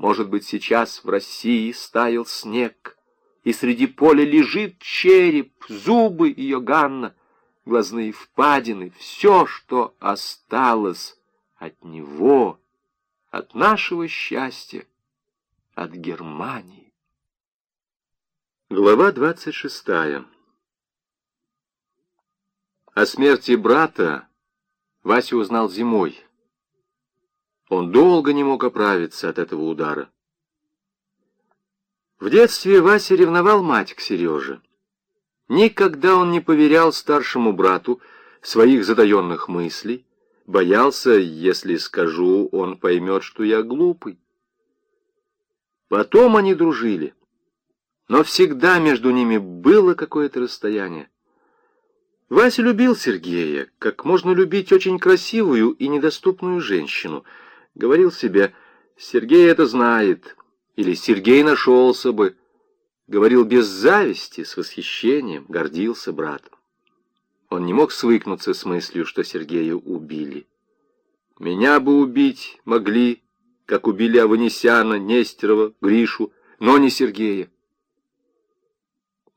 Может быть, сейчас в России стаял снег, и среди поля лежит череп, зубы ее Ганна, глазные впадины, все, что осталось от него, от нашего счастья, от Германии. Глава двадцать шестая. О смерти брата Вася узнал зимой. Он долго не мог оправиться от этого удара. В детстве Вася ревновал мать к Сереже. Никогда он не поверял старшему брату своих задаенных мыслей, боялся, если скажу, он поймет, что я глупый. Потом они дружили, но всегда между ними было какое-то расстояние. Вася любил Сергея, как можно любить очень красивую и недоступную женщину. Говорил себе, Сергей это знает, или Сергей нашелся бы. Говорил без зависти, с восхищением, гордился братом. Он не мог свыкнуться с мыслью, что Сергея убили. Меня бы убить могли, как убили Аванесяна, Нестерова, Гришу, но не Сергея.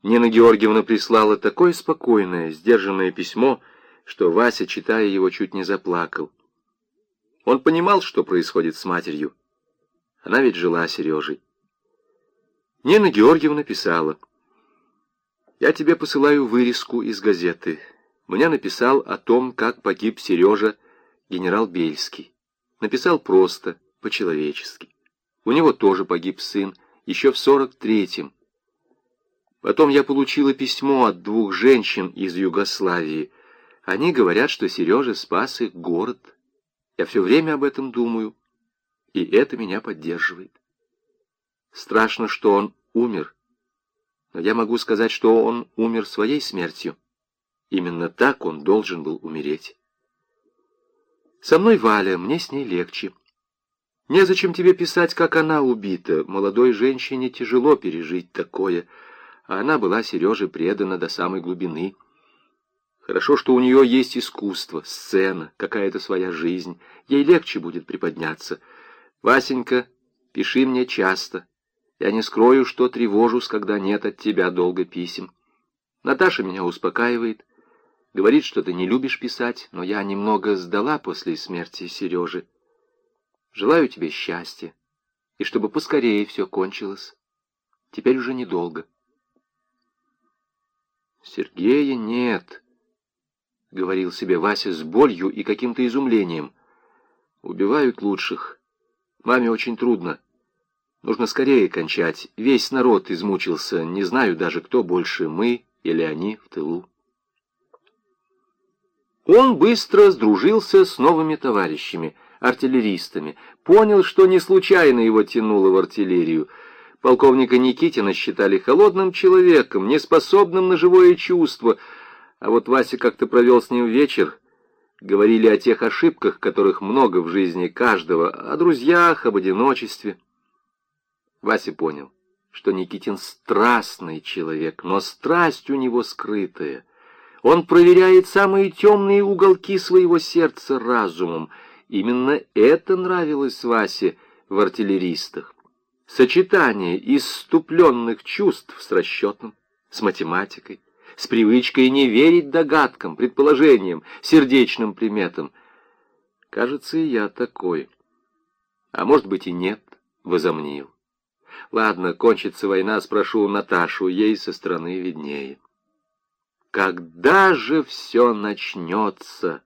Нина Георгиевна прислала такое спокойное, сдержанное письмо, что Вася, читая его, чуть не заплакал. Он понимал, что происходит с матерью. Она ведь жила Сережей. Нина Георгиевна писала. «Я тебе посылаю вырезку из газеты. Мне написал о том, как погиб Сережа генерал Бельский. Написал просто, по-человечески. У него тоже погиб сын, еще в сорок третьем. Потом я получила письмо от двух женщин из Югославии. Они говорят, что Сережа спас их город. Я все время об этом думаю, и это меня поддерживает. Страшно, что он умер, но я могу сказать, что он умер своей смертью. Именно так он должен был умереть. Со мной Валя, мне с ней легче. Незачем тебе писать, как она убита. Молодой женщине тяжело пережить такое — а она была Сереже предана до самой глубины. Хорошо, что у нее есть искусство, сцена, какая-то своя жизнь. Ей легче будет приподняться. Васенька, пиши мне часто. Я не скрою, что тревожусь, когда нет от тебя долго писем. Наташа меня успокаивает. Говорит, что ты не любишь писать, но я немного сдала после смерти Сережи. Желаю тебе счастья, и чтобы поскорее все кончилось. Теперь уже недолго. «Сергея нет», — говорил себе Вася с болью и каким-то изумлением. «Убивают лучших. Маме очень трудно. Нужно скорее кончать. Весь народ измучился. Не знаю даже, кто больше, мы или они в тылу». Он быстро сдружился с новыми товарищами, артиллеристами, понял, что не случайно его тянуло в артиллерию — Полковника Никитина считали холодным человеком, неспособным на живое чувство, а вот Вася как-то провел с ним вечер. Говорили о тех ошибках, которых много в жизни каждого, о друзьях, об одиночестве. Вася понял, что Никитин страстный человек, но страсть у него скрытая. Он проверяет самые темные уголки своего сердца разумом. Именно это нравилось Васе в артиллеристах сочетание иступленных чувств с расчетом, с математикой, с привычкой не верить догадкам, предположениям, сердечным приметам. Кажется, и я такой. А может быть и нет, возомнил. Ладно, кончится война, спрошу Наташу, ей со стороны виднее. Когда же все начнется?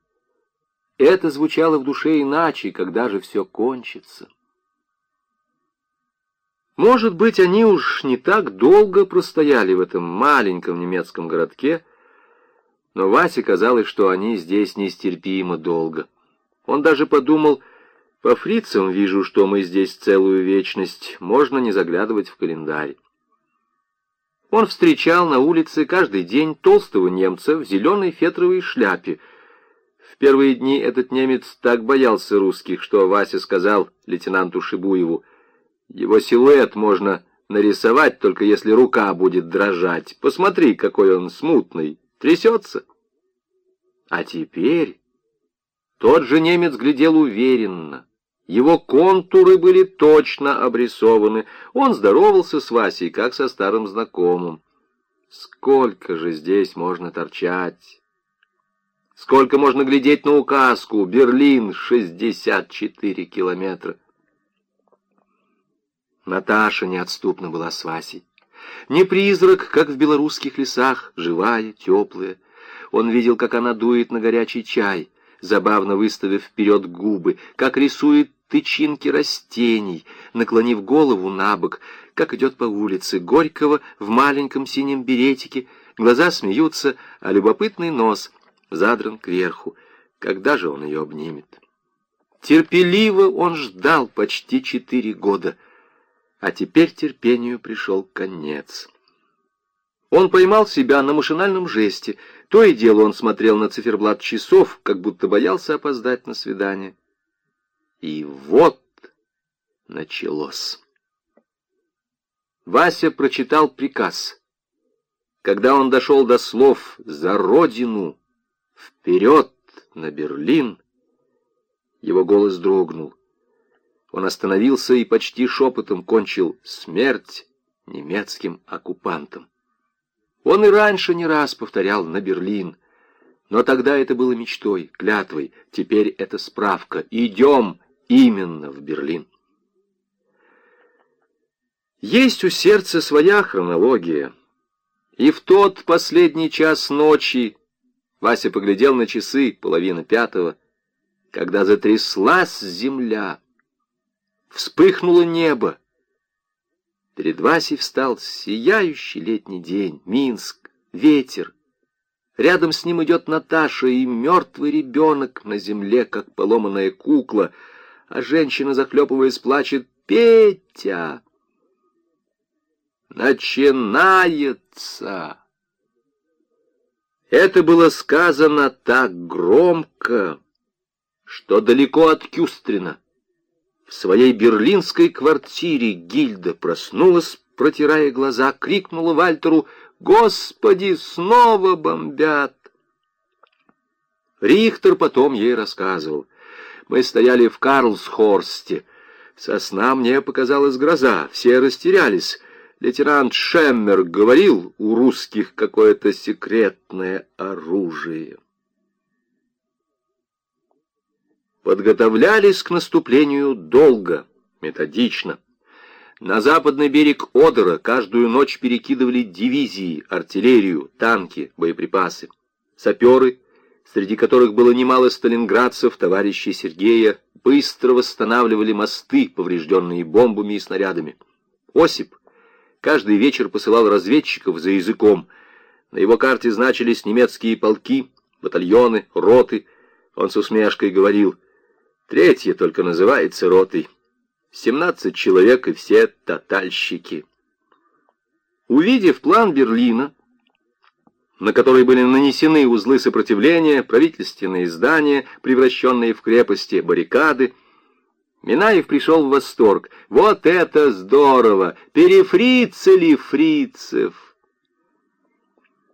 Это звучало в душе иначе, когда же все кончится? Может быть, они уж не так долго простояли в этом маленьком немецком городке, но Васе казалось, что они здесь нестерпимо долго. Он даже подумал, по фрицам вижу, что мы здесь целую вечность, можно не заглядывать в календарь. Он встречал на улице каждый день толстого немца в зеленой фетровой шляпе. В первые дни этот немец так боялся русских, что Вася сказал лейтенанту Шибуеву, его силуэт можно нарисовать, только если рука будет дрожать. Посмотри, какой он смутный. Трясется. А теперь тот же немец глядел уверенно, Его контуры были точно обрисованы. Он здоровался с Васей, как со старым знакомым. Сколько же здесь можно торчать? Сколько можно глядеть на указку? Берлин, 64 километра. Наташа неотступно была с Васей. Не призрак, как в белорусских лесах, живая, теплая. Он видел, как она дует на горячий чай, забавно выставив вперед губы, как рисует тычинки растений, наклонив голову на бок, как идет по улице Горького в маленьком синем беретике, глаза смеются, а любопытный нос задран кверху. Когда же он ее обнимет? Терпеливо он ждал почти четыре года, а теперь терпению пришел конец. Он поймал себя на машинальном жесте. То и дело он смотрел на циферблат часов, как будто боялся опоздать на свидание. И вот началось. Вася прочитал приказ. Когда он дошел до слов «За Родину! Вперед на Берлин!», его голос дрогнул. Он остановился и почти шепотом кончил «Смерть немецким оккупантам». Он и раньше не раз повторял «на Берлин», но тогда это было мечтой, клятвой, теперь это справка. Идем именно в Берлин. Есть у сердца своя хронология. И в тот последний час ночи Вася поглядел на часы, половина пятого, когда затряслась земля, вспыхнуло небо. Перед Васей встал сияющий летний день, Минск, ветер. Рядом с ним идет Наташа и мертвый ребенок на земле, как поломанная кукла — а женщина, захлепываясь, плачет «Петя!» Начинается! Это было сказано так громко, что далеко от Кюстрина. В своей берлинской квартире Гильда проснулась, протирая глаза, крикнула Вальтеру «Господи, снова бомбят!» Рихтер потом ей рассказывал — мы стояли в Карлсхорсте. Со сна мне показалась гроза, все растерялись. Лейтенант Шеммер говорил, у русских какое-то секретное оружие. Подготовлялись к наступлению долго, методично. На западный берег Одера каждую ночь перекидывали дивизии, артиллерию, танки, боеприпасы. Саперы среди которых было немало сталинградцев, товарищей Сергея, быстро восстанавливали мосты, поврежденные бомбами и снарядами. Осип каждый вечер посылал разведчиков за языком. На его карте значились немецкие полки, батальоны, роты. Он с усмешкой говорил, третье только называется ротой. Семнадцать человек и все тотальщики. Увидев план Берлина, на которой были нанесены узлы сопротивления, правительственные здания, превращенные в крепости, баррикады. Минаев пришел в восторг. «Вот это здорово! Перефрицели фрицев!»